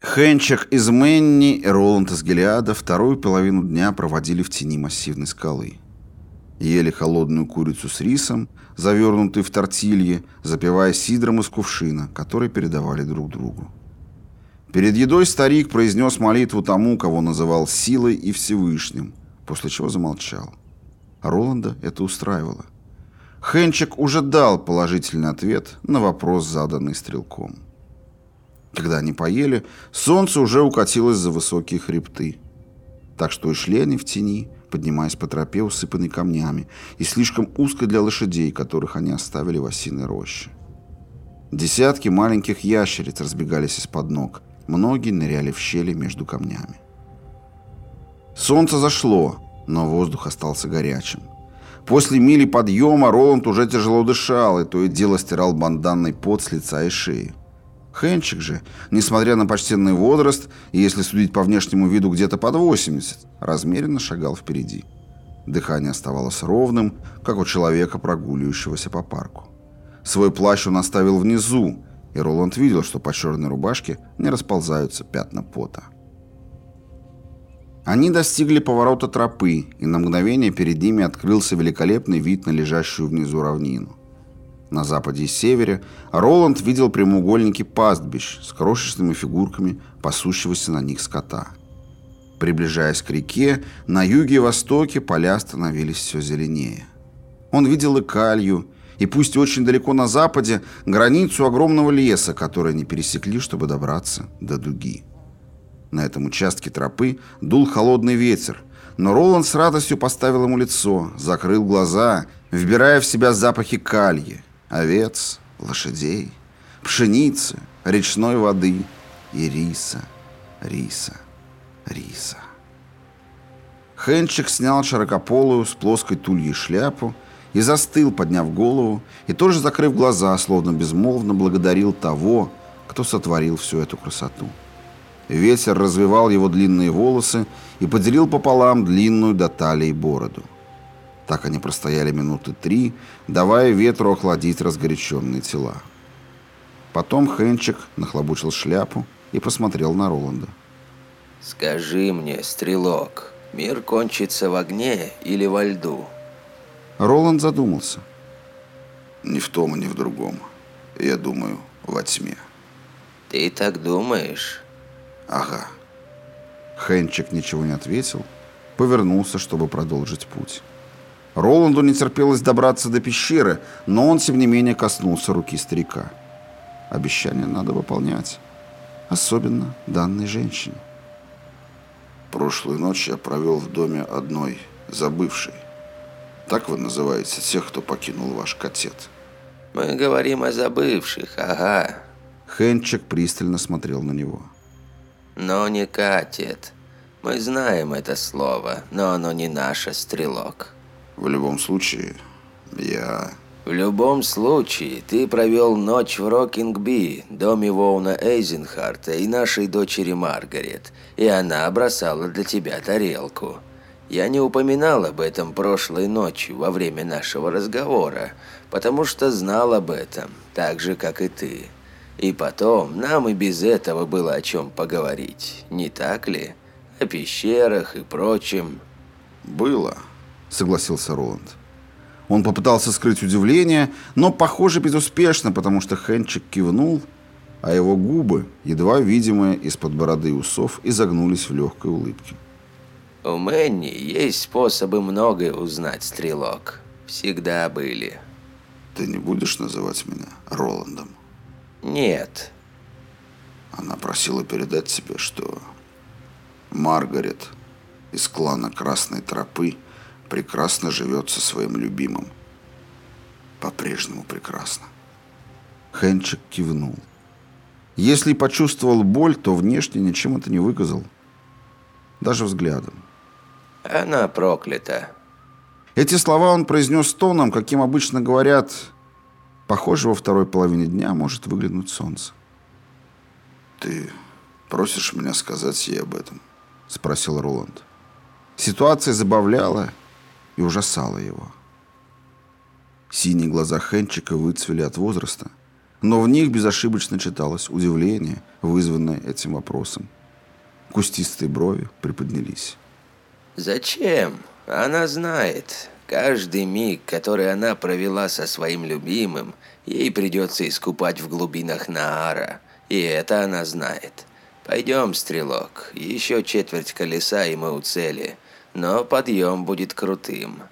Хенчик из Мэнни и Роланд из Гелиада вторую половину дня проводили в тени массивной скалы. Ели холодную курицу с рисом, завернутую в тортильи, запивая сидром из кувшина, который передавали друг другу. Перед едой старик произнес молитву тому, кого называл силой и Всевышним, после чего замолчал. Роланда это устраивало. Хенчик уже дал положительный ответ на вопрос, заданный стрелком. Когда они поели, солнце уже укатилось за высокие хребты. Так что и шли они в тени, поднимаясь по тропе, усыпанной камнями, и слишком узко для лошадей, которых они оставили в осиной роще. Десятки маленьких ящериц разбегались из-под ног, многие ныряли в щели между камнями. Солнце зашло, но воздух остался горячим. После мили подъема Роланд уже тяжело дышал, и то и дело стирал банданный пот с лица и шеи. Хенчик же, несмотря на почтенный возраст, и если судить по внешнему виду где-то под 80, размеренно шагал впереди. Дыхание оставалось ровным, как у человека, прогуливающегося по парку. Свой плащ он оставил внизу, и Роланд видел, что по черной рубашке не расползаются пятна пота. Они достигли поворота тропы, и на мгновение перед ними открылся великолепный вид на лежащую внизу равнину. На западе и севере Роланд видел прямоугольники пастбищ с крошечными фигурками пасущегося на них скота. Приближаясь к реке, на юге и востоке поля становились все зеленее. Он видел и калью, и пусть очень далеко на западе, границу огромного леса, который они пересекли, чтобы добраться до дуги. На этом участке тропы дул холодный ветер, но Роланд с радостью поставил ему лицо, закрыл глаза, вбирая в себя запахи кальи, овец, лошадей, пшеницы, речной воды и риса, риса, риса. Хенчик снял широкополую с плоской тульей шляпу и застыл, подняв голову, и тоже закрыв глаза, словно безмолвно благодарил того, кто сотворил всю эту красоту. Ветер развивал его длинные волосы и поделил пополам длинную до талии бороду. Так они простояли минуты три, давая ветру охладить разгоряченные тела. Потом Хенчик нахлобучил шляпу и посмотрел на Роланда. «Скажи мне, стрелок, мир кончится в огне или во льду?» Роланд задумался. «Ни в том, ни в другом. Я думаю, во тьме». «Ты так думаешь?» «Ага». Хенчик ничего не ответил, повернулся, чтобы продолжить путь. Роланду не терпелось добраться до пещеры, но он, тем не менее, коснулся руки старика. Обещание надо выполнять, особенно данной женщине. Прошлую ночь я провел в доме одной забывшей. Так вы называете тех, кто покинул ваш котет? Мы говорим о забывших, ага. Хенчик пристально смотрел на него. Но не катет. Мы знаем это слово, но оно не наше, стрелок. В любом случае, я... В любом случае, ты провел ночь в Рокинг-Би, доме Воуна Эйзенхарта и нашей дочери Маргарет, и она бросала для тебя тарелку. Я не упоминал об этом прошлой ночью во время нашего разговора, потому что знал об этом, так же, как и ты. И потом, нам и без этого было о чем поговорить, не так ли? О пещерах и прочем. «Было», — согласился Роланд. Он попытался скрыть удивление, но, похоже, безуспешно, потому что Хенчик кивнул, а его губы, едва видимые из-под бороды и усов, изогнулись в легкой улыбке. У Мэнни есть способы многое узнать, стрелок. Всегда были. Ты не будешь называть меня Роландом? Нет. Она просила передать тебе, что Маргарет из клана Красной Тропы прекрасно живет со своим любимым. По-прежнему прекрасно. Хенчик кивнул. Если почувствовал боль, то внешне ничем это не выказал. Даже взглядом. Она проклята. Эти слова он произнес тоном, каким обычно говорят, похоже, во второй половине дня может выглянуть солнце. «Ты просишь меня сказать ей об этом?» – спросил Роланд. Ситуация забавляла и ужасала его. Синие глаза Хенчика выцвели от возраста, но в них безошибочно читалось удивление, вызванное этим вопросом. Кустистые брови приподнялись. «Зачем? Она знает. Каждый миг, который она провела со своим любимым, ей придется искупать в глубинах Наара. И это она знает. Пойдем, стрелок. Еще четверть колеса, и мы у цели. Но подъем будет крутым.